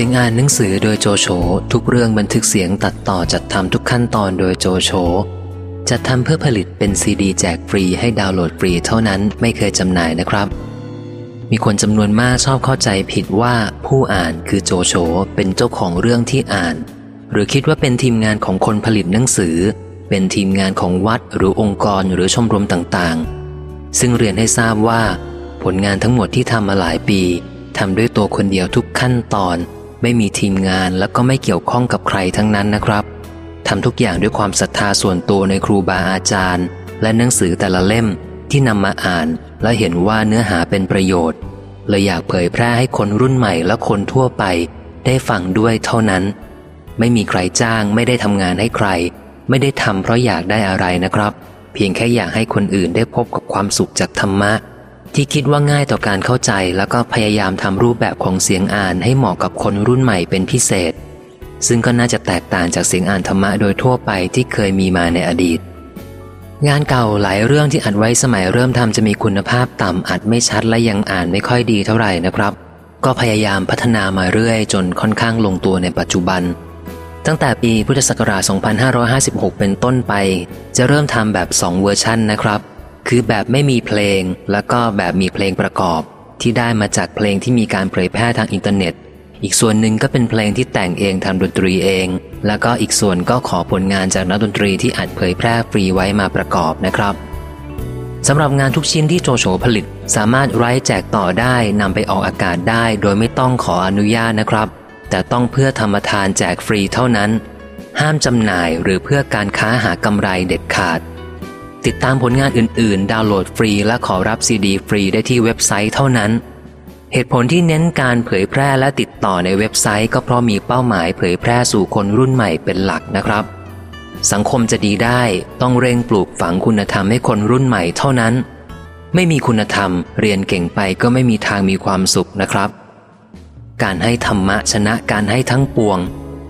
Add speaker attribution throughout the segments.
Speaker 1: สียงอ่านหนังสือโดยโจโฉทุกเรื่องบันทึกเสียงตัดต่อจัดทำทุกขั้นตอนโดยโจโฉจัดทำเพื่อผลิตเป็นซีดีแจกฟรีให้ดาวน์โหลดฟรีเท่านั้นไม่เคยจำหน่ายนะครับ มีคนจำนวนมากชอบเข้าใจผิดว่าผู้อ่านคือโจโฉเป็นเจ้าของเรื่องที่อ่าน หรือคิดว่าเป็นทีมงานของคนผลิตหนังสือ เป็นทีมงานของวัดหรือองค์กรหรือชมรมต่างๆ ซึ่งเรียนให้ทราบว่า ผลงานทั้งหมดที่ทำมาหลายปีทำด้วยตัวคนเดียวทุกขั้นตอน ไม่มีทีมงานแล้วก็ไม่เกี่ยวข้องกับใครทั้งนั้นนะครับทำทุกอย่างด้วยความศรัทธาส่วนตัวในครูบาอาจารย์ และหนังสือแต่ละเล่มที่นำมาอ่านและเห็นว่าเนื้อหาเป็นประโยชน์เลยอยากเผยแพร่ให้คนรุ่นใหม่และคนทั่วไป ได้ฟังด้วยเท่านั้น ไม่มีใครจ้างไม่ได้ทำงานให้ใคร ไม่ได้ทำเพราะอยากได้อะไรนะครับ เพียงแค่อยากให้คนอื่นได้พบกับความสุขจากธรรมะ ที่คิดว่าง่ายต่อการเข้าใจแล้วก็พยายามทำรูปแบบของเสียงอ่านให้เหมาะกับคนรุ่นใหม่เป็นพิเศษ ซึ่งก็น่าจะแตกต่างจากเสียงอ่านธรรมะโดยทั่วไปที่เคยมีมาในอดีต งานเก่าหลายเรื่องที่อัดไว้สมัยเริ่มทำจะมีคุณภาพต่ำอัดไม่ชัดและยังอ่านไม่ค่อยดีเท่าไหร่นะครับ ก็พยายามพัฒนามาเรื่อยจนค่อนข้างลงตัวในปัจจุบัน ตั้งแต่ปีพุทธศักราช 2556 เป็นต้นไป จะเริ่มทำแบบ 2 เวอร์ชันนะครับ คือแบบไม่มีเพลงแล้วก็แบบมีเพลงประกอบ ที่ได้มาจากเพลงที่มีการเผยแพร่ทางอินเทอร์เน็ต อีกส่วนหนึ่งก็เป็นเพลงที่แต่งเองทำดนตรีเอง แล้วก็อีกส่วนก็ขอผลงานจากนักดนตรีที่อัดเผยแพร่ฟรีไว้มาประกอบนะครับสำหรับงานทุกชิ้นที่โจโฉผลิต สามารถ write แจกต่อได้นำไปออกอากาศได้ โดยไม่ต้องขออนุญาตนะครับ แต่ต้องเพื่อธรรมทานแจกฟรีเท่านั้น ห้ามจำหน่ายหรือเพื่อการค้าหากำไรเด็ดขาด ติดตามผลงานอื่น ๆ ดาวน์โหลดฟรีและขอรับซีดีฟรีได้ที่เว็บไซต์เท่านั้น เหตุผลที่เน้นการเผยแพร่และติดต่อในเว็บไซต์ก็เพราะมีเป้าหมายเผยแพร่สู่คนรุ่นใหม่เป็นหลักนะครับ สังคมจะดีได้ต้องเร่งปลูกฝังคุณธรรมให้คนรุ่นใหม่เท่านั้น ไม่มีคุณธรรม เรียนเก่งไปก็ไม่มีทางมีความสุขนะครับ การให้ธรรมะชนะการให้ทั้งปวง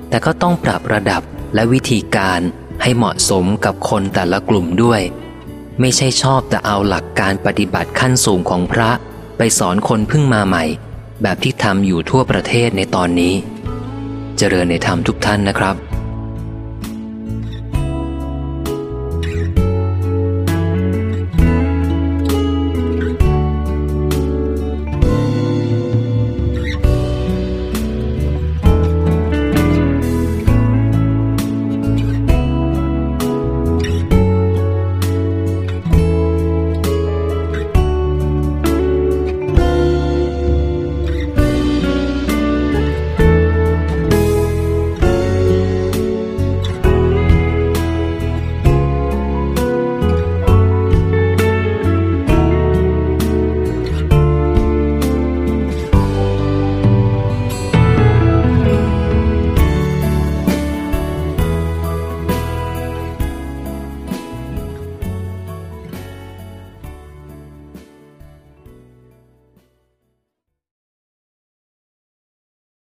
Speaker 1: แต่ก็ต้องปรับระดับและวิธีการให้เหมาะสมกับคนแต่ละกลุ่มด้วย ไม่ใช่ชอบแต่เอาหลักการปฏิบัติขั้นสูงของพระไปสอนคนเพิ่งมาใหม่ แบบที่ทำอยู่ทั่วประเทศในตอนนี้ เจริญในธรรมทุกท่านนะครับ